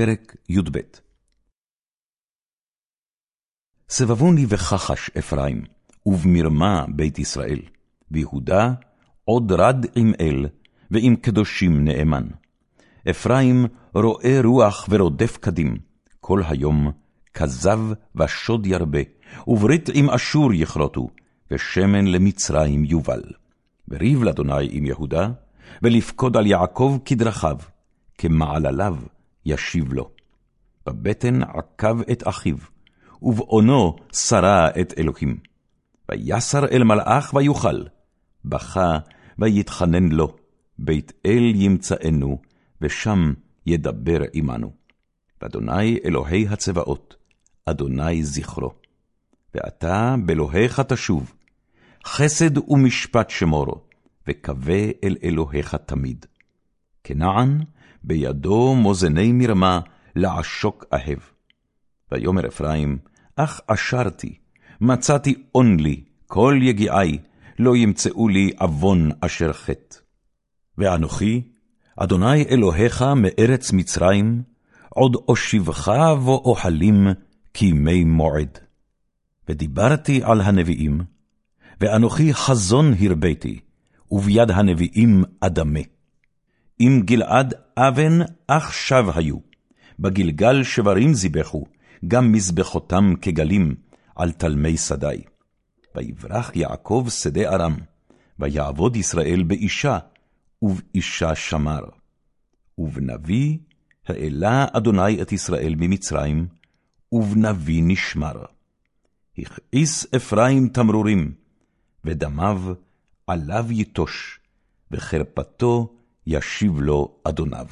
פרק י"ב סבבוני וכחש אפרים, ובמרמה בית ישראל, ויהודה עוד רד עם אל, ועם קדושים נאמן. אפרים רואה רוח ורודף קדים, כל היום כזב ושוד ירבה, וברית עם אשור יכרותו, ושמן למצרים יובל. וריב לאדוני עם יהודה, ולפקוד על יעקב כדרכיו, כמעלליו ישיב לו. בבטן עקב את אחיו, ובעונו שרה את אלוהים. ויסר אל מלאך ויוכל, בכה ויתחנן לו, בית אל ימצאנו, ושם ידבר עמנו. ואדוני אלוהי הצבאות, אדוני זכרו. ואתה באלוהיך תשוב, חסד ומשפט שמורו, וקווה אל אלוהיך תמיד. כנען, בידו מוזני מרמה, לעשוק אהב. ויאמר אפרים, אך אשרתי, מצאתי און לי, כל יגיעי, לא ימצאו לי עוון אשר חטא. ואנוכי, אדוני אלוהיך מארץ מצרים, עוד אושיבך ואוכלים כימי מועד. ודיברתי על הנביאים, ואנוכי חזון הרביתי, וביד הנביאים אדמה. אם גלעד אבן שב היו, בגלגל שברים זיבחו, גם מזבחותם כגלים, על תלמי שדי. ויברח יעקב שדה ארם, ויעבוד ישראל באישה, ובאישה שמר. ובנביא העלה אדוני את ישראל ממצרים, ובנביא נשמר. הכעיס אפרים תמרורים, ודמיו עליו יטוש, וחרפתו ישיב לו אדוניו.